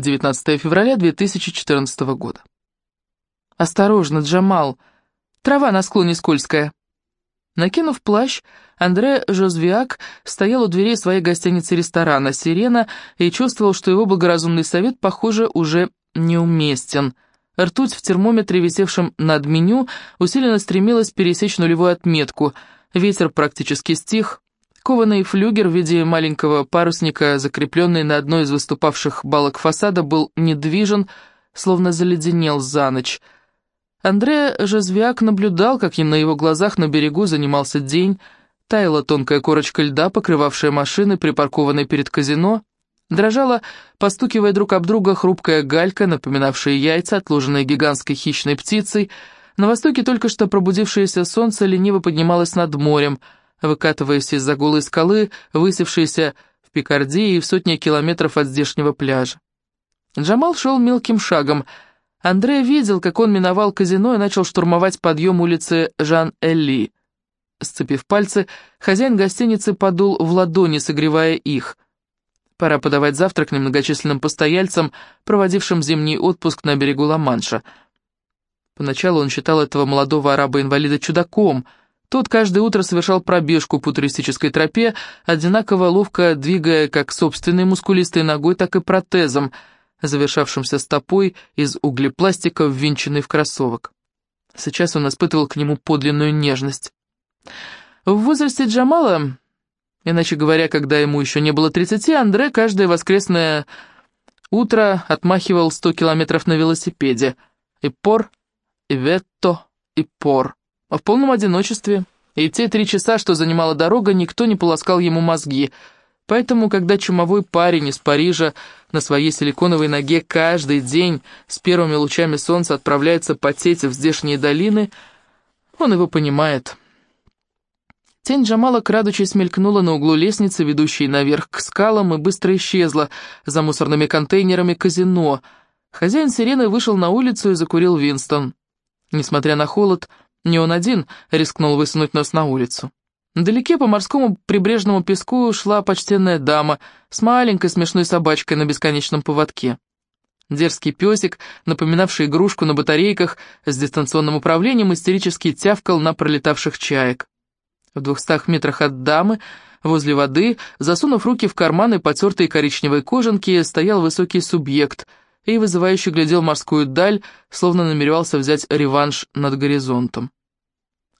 19 февраля 2014 года. «Осторожно, Джамал! Трава на склоне скользкая!» Накинув плащ, Андре Жозвиак стоял у дверей своей гостиницы-ресторана «Сирена» и чувствовал, что его благоразумный совет, похоже, уже неуместен. Ртуть в термометре, висевшем над меню, усиленно стремилась пересечь нулевую отметку. Ветер практически стих. Кованый флюгер в виде маленького парусника, закрепленный на одной из выступавших балок фасада, был недвижен, словно заледенел за ночь — Андре Жазвяк наблюдал, как на его глазах на берегу занимался день, таяла тонкая корочка льда, покрывавшая машины, припаркованные перед казино, дрожала, постукивая друг об друга, хрупкая галька, напоминавшая яйца, отложенные гигантской хищной птицей. На востоке только что пробудившееся солнце лениво поднималось над морем, выкатываясь из-за голой скалы, высевшейся в Пикардии и в сотни километров от здешнего пляжа. Джамал шел мелким шагом — Андре видел, как он миновал казино и начал штурмовать подъем улицы Жан-Элли. Сцепив пальцы, хозяин гостиницы подул в ладони, согревая их. Пора подавать завтрак немногочисленным постояльцам, проводившим зимний отпуск на берегу Ла-Манша. Поначалу он считал этого молодого араба-инвалида чудаком. Тот каждое утро совершал пробежку по туристической тропе, одинаково ловко двигая как собственной мускулистой ногой, так и протезом — завершавшимся стопой из углепластика, ввинченной в кроссовок. Сейчас он испытывал к нему подлинную нежность. В возрасте Джамала, иначе говоря, когда ему еще не было 30, Андре каждое воскресное утро отмахивал 100 километров на велосипеде. И пор, и ветто, и пор. А в полном одиночестве. И те три часа, что занимала дорога, никто не полоскал ему мозги — Поэтому, когда чумовой парень из Парижа на своей силиконовой ноге каждый день с первыми лучами солнца отправляется потеть в здешние долины, он его понимает. Тень Джамала, крадучись, мелькнула на углу лестницы, ведущей наверх к скалам, и быстро исчезла за мусорными контейнерами казино. Хозяин сирены вышел на улицу и закурил Винстон. Несмотря на холод, не он один рискнул высунуть нос на улицу. Вдалеке по морскому прибрежному песку шла почтенная дама с маленькой смешной собачкой на бесконечном поводке. Дерзкий песик, напоминавший игрушку на батарейках с дистанционным управлением, истерически тявкал на пролетавших чаек. В двухстах метрах от дамы, возле воды, засунув руки в карманы потертые коричневой кожанки, стоял высокий субъект и вызывающе глядел морскую даль, словно намеревался взять реванш над горизонтом.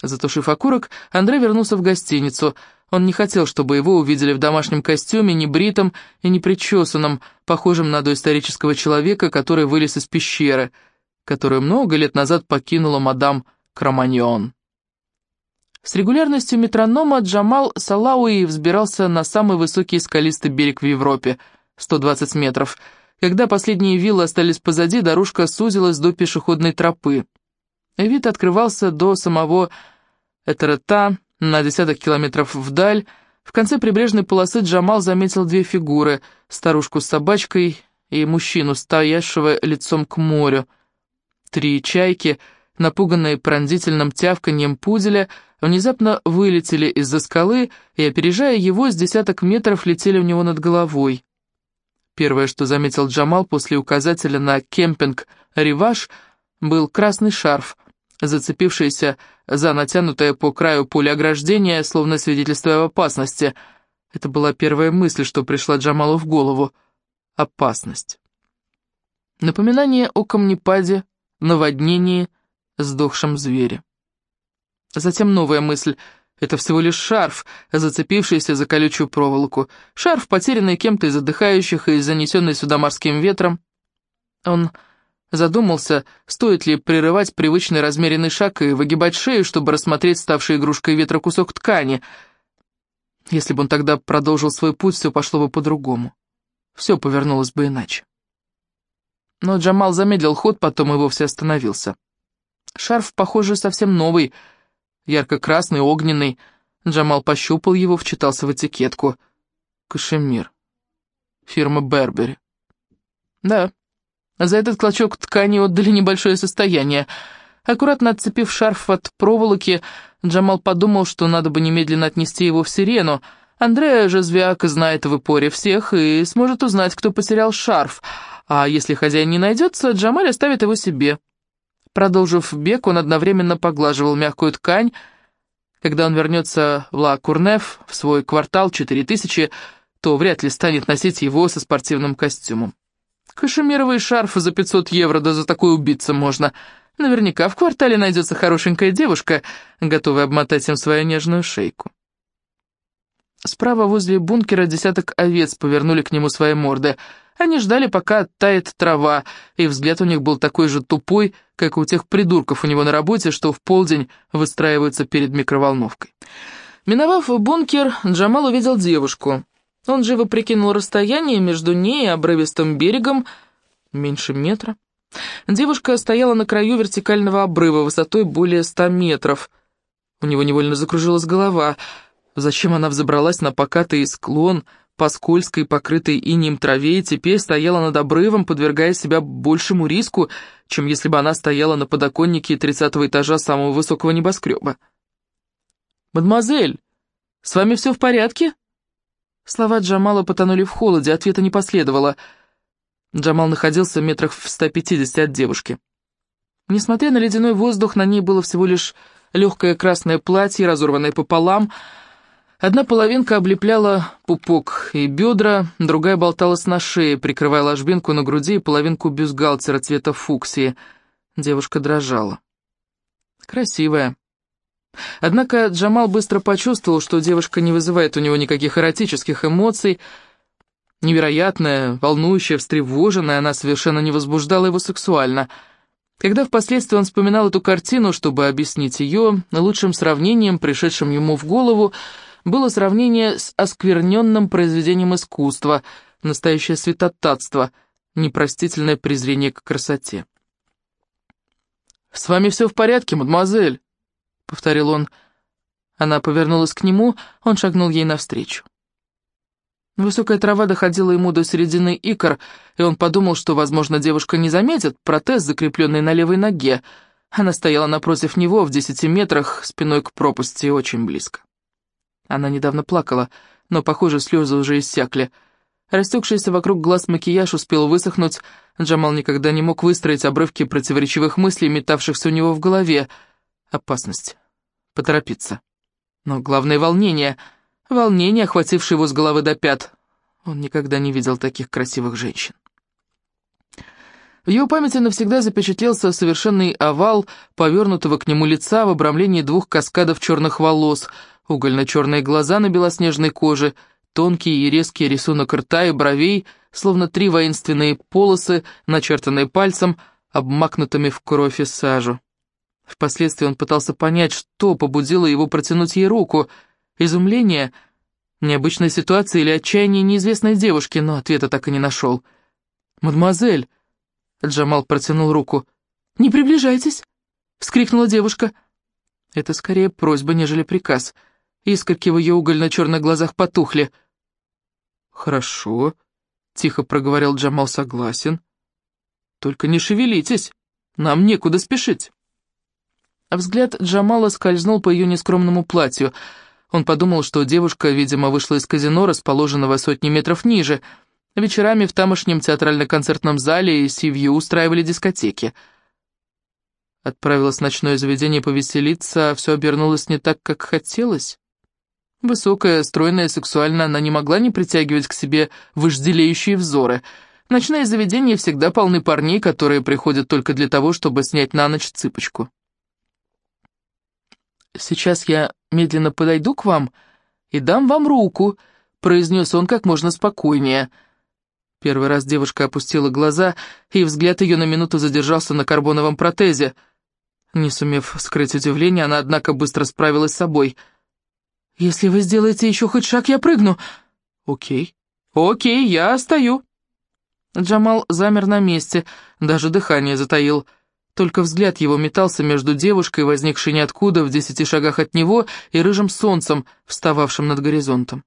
Затушив окурок, Андрей вернулся в гостиницу. Он не хотел, чтобы его увидели в домашнем костюме, небритом и непричесанном, похожем на доисторического человека, который вылез из пещеры, которую много лет назад покинула мадам Кроманьон. С регулярностью метронома Джамал Салауи взбирался на самый высокий скалистый берег в Европе, 120 метров. Когда последние виллы остались позади, дорожка сузилась до пешеходной тропы. Вид открывался до самого Этерета, на десяток километров вдаль. В конце прибрежной полосы Джамал заметил две фигуры, старушку с собачкой и мужчину, стоящего лицом к морю. Три чайки, напуганные пронзительным тявканьем пуделя, внезапно вылетели из-за скалы и, опережая его, с десяток метров летели у него над головой. Первое, что заметил Джамал после указателя на кемпинг «Риваж», был красный шарф — зацепившийся за натянутое по краю поле ограждения, словно свидетельство об опасности. Это была первая мысль, что пришла Джамалу в голову. Опасность. Напоминание о камнепаде, наводнении, сдохшем звере. Затем новая мысль. Это всего лишь шарф, зацепившийся за колючую проволоку. Шарф, потерянный кем-то из отдыхающих и занесенный сюда морским ветром. Он Задумался, стоит ли прерывать привычный размеренный шаг и выгибать шею, чтобы рассмотреть ставший игрушкой ветра кусок ткани. Если бы он тогда продолжил свой путь, все пошло бы по-другому. Все повернулось бы иначе. Но Джамал замедлил ход, потом и вовсе остановился. Шарф, похоже, совсем новый, ярко-красный, огненный. Джамал пощупал его, вчитался в этикетку. Кашемир. Фирма Бербери. Да, за этот клочок ткани отдали небольшое состояние. Аккуратно отцепив шарф от проволоки, Джамал подумал, что надо бы немедленно отнести его в сирену. Андрея же Звяк знает в Ипоре всех и сможет узнать, кто потерял шарф. а если хозяин не найдется, Джамаль оставит его себе. Продолжив бег, он одновременно поглаживал мягкую ткань. Когда он вернется в Ла Курнеф, в свой квартал 4000, то вряд ли станет носить его со спортивным костюмом. Кашемировый шарф за 500 евро, да за такой убиться можно. Наверняка в квартале найдется хорошенькая девушка, готовая обмотать им свою нежную шейку. Справа возле бункера десяток овец повернули к нему свои морды. Они ждали, пока тает трава, и взгляд у них был такой же тупой, как у тех придурков у него на работе, что в полдень выстраиваются перед микроволновкой. Миновав бункер, Джамал увидел девушку. Он живо прикинул расстояние между ней и обрывистым берегом, меньше метра. Девушка стояла на краю вертикального обрыва высотой более ста метров. У него невольно закружилась голова — Зачем она взобралась на покатый склон, по скользкой, покрытой инеем траве, и теперь стояла над обрывом, подвергая себя большему риску, чем если бы она стояла на подоконнике тридцатого этажа самого высокого небоскреба. «Мадемуазель, с вами все в порядке?» Слова Джамала потонули в холоде, ответа не последовало. Джамал находился в метрах в 150 от девушки. Несмотря на ледяной воздух, на ней было всего лишь легкое красное платье, разорванное пополам, Одна половинка облепляла пупок и бедра, другая болталась на шее, прикрывая ложбинку на груди и половинку бюстгальтера цвета фуксии. Девушка дрожала. Красивая. Однако Джамал быстро почувствовал, что девушка не вызывает у него никаких эротических эмоций. Невероятная, волнующая, встревоженная, она совершенно не возбуждала его сексуально. Когда впоследствии он вспоминал эту картину, чтобы объяснить ее, лучшим сравнением, пришедшим ему в голову, было сравнение с оскверненным произведением искусства, настоящее святотатство, непростительное презрение к красоте. «С вами все в порядке, мадемуазель?» — повторил он. Она повернулась к нему, он шагнул ей навстречу. Высокая трава доходила ему до середины икр, и он подумал, что, возможно, девушка не заметит протез, закрепленный на левой ноге. Она стояла напротив него в десяти метрах, спиной к пропасти, очень близко. Она недавно плакала, но, похоже, слезы уже иссякли. Растекшийся вокруг глаз макияж успел высохнуть. Джамал никогда не мог выстроить обрывки противоречивых мыслей, метавшихся у него в голове. Опасность. Поторопиться. Но главное — волнение. Волнение, охватившее его с головы до пят. Он никогда не видел таких красивых женщин. В его памяти навсегда запечатлелся совершенный овал повернутого к нему лица в обрамлении двух каскадов черных волос — Угольно-черные глаза на белоснежной коже, тонкий и резкий рисунок рта и бровей, словно три воинственные полосы, начертанные пальцем, обмакнутыми в кровь и сажу. Впоследствии он пытался понять, что побудило его протянуть ей руку. Изумление, необычная ситуация или отчаяние неизвестной девушки, но ответа так и не нашел. «Мадемуазель!» — Джамал протянул руку. «Не приближайтесь!» — вскрикнула девушка. Это скорее просьба, нежели приказ — Искорки в ее угольно-черных глазах потухли. «Хорошо», — тихо проговорил Джамал, согласен. «Только не шевелитесь, нам некуда спешить». Взгляд Джамала скользнул по ее нескромному платью. Он подумал, что девушка, видимо, вышла из казино, расположенного сотни метров ниже. Вечерами в тамошнем театрально-концертном зале и Сивью устраивали дискотеки. Отправилась в ночное заведение повеселиться, а все обернулось не так, как хотелось. Высокая, стройная, сексуальная, она не могла не притягивать к себе вожделеющие взоры. Ночные заведения всегда полны парней, которые приходят только для того, чтобы снять на ночь цыпочку. «Сейчас я медленно подойду к вам и дам вам руку», — произнес он как можно спокойнее. Первый раз девушка опустила глаза, и взгляд ее на минуту задержался на карбоновом протезе. Не сумев скрыть удивление, она, однако, быстро справилась с собой — «Если вы сделаете еще хоть шаг, я прыгну». «Окей, окей, я стою». Джамал замер на месте, даже дыхание затаил. Только взгляд его метался между девушкой, возникшей ниоткуда в десяти шагах от него, и рыжим солнцем, встававшим над горизонтом.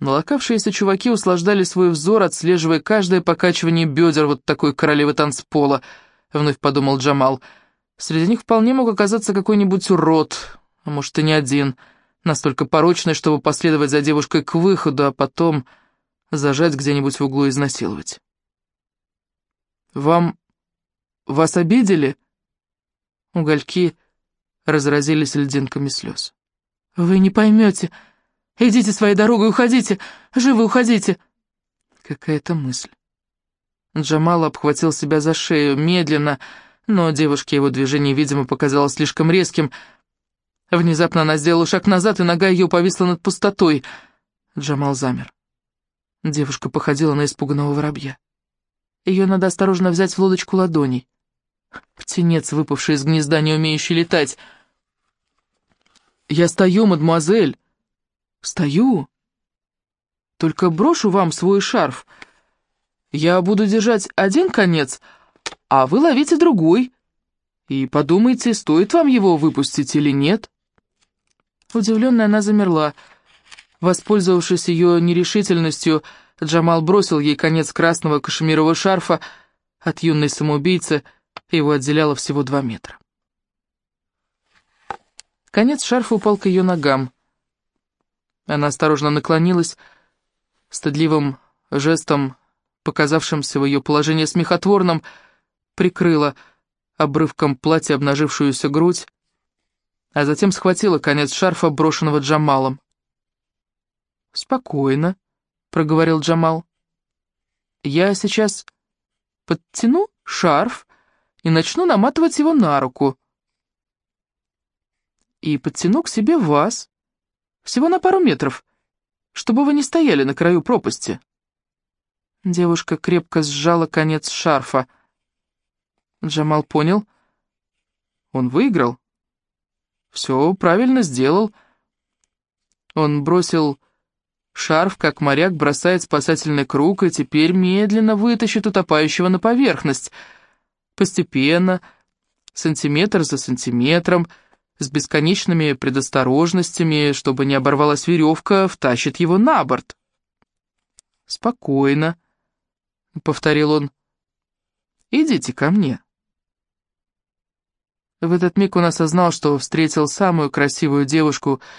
Налокавшиеся чуваки услаждали свой взор, отслеживая каждое покачивание бедер вот такой королевы танцпола, вновь подумал Джамал. Среди них вполне мог оказаться какой-нибудь урод, а может и не один, настолько порочный, чтобы последовать за девушкой к выходу, а потом зажать где-нибудь в углу и изнасиловать. «Вам... вас обидели?» Угольки разразились льдинками слез. «Вы не поймете. Идите своей дорогой, уходите. Живо уходите!» Какая-то мысль. Джамал обхватил себя за шею, медленно, но девушке его движение, видимо, показалось слишком резким. Внезапно она сделала шаг назад, и нога ее повисла над пустотой. Джамал замер. Девушка походила на испуганного воробья. Ее надо осторожно взять в лодочку ладоней. Птенец, выпавший из гнезда, не умеющий летать. «Я стою, мадемуазель!» «Стою? Только брошу вам свой шарф. Я буду держать один конец, а вы ловите другой. И подумайте, стоит вам его выпустить или нет». Удивленная она замерла. Воспользовавшись ее нерешительностью, Джамал бросил ей конец красного кашемирового шарфа. От юной самоубийцы его отделяло всего два метра. Конец шарфа упал к ее ногам. Она осторожно наклонилась, стыдливым жестом, показавшимся в ее положении смехотворным, прикрыла обрывком платья обнажившуюся грудь, а затем схватила конец шарфа, брошенного Джамалом. «Спокойно», — проговорил Джамал. «Я сейчас подтяну шарф и начну наматывать его на руку. И подтяну к себе вас, всего на пару метров, чтобы вы не стояли на краю пропасти». Девушка крепко сжала конец шарфа. Джамал понял. Он выиграл. Все правильно сделал. Он бросил Шарф, как моряк, бросает спасательный круг и теперь медленно вытащит утопающего на поверхность. Постепенно, сантиметр за сантиметром, с бесконечными предосторожностями, чтобы не оборвалась веревка, втащит его на борт. «Спокойно», — повторил он. «Идите ко мне». В этот миг он осознал, что встретил самую красивую девушку —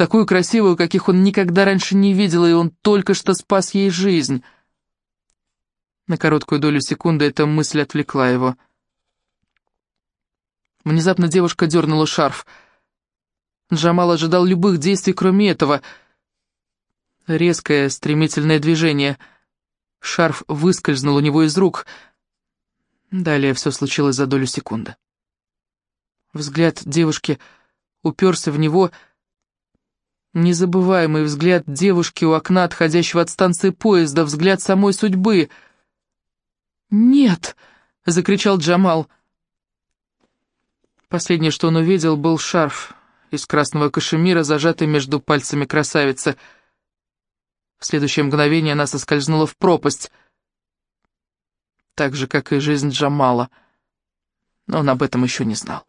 такую красивую, каких он никогда раньше не видел, и он только что спас ей жизнь. На короткую долю секунды эта мысль отвлекла его. Внезапно девушка дернула шарф. Джамал ожидал любых действий, кроме этого. Резкое, стремительное движение. Шарф выскользнул у него из рук. Далее все случилось за долю секунды. Взгляд девушки уперся в него, Незабываемый взгляд девушки у окна, отходящего от станции поезда, взгляд самой судьбы. «Нет!» — закричал Джамал. Последнее, что он увидел, был шарф из красного кашемира, зажатый между пальцами красавицы. В следующее мгновение она соскользнула в пропасть, так же, как и жизнь Джамала. Но он об этом еще не знал.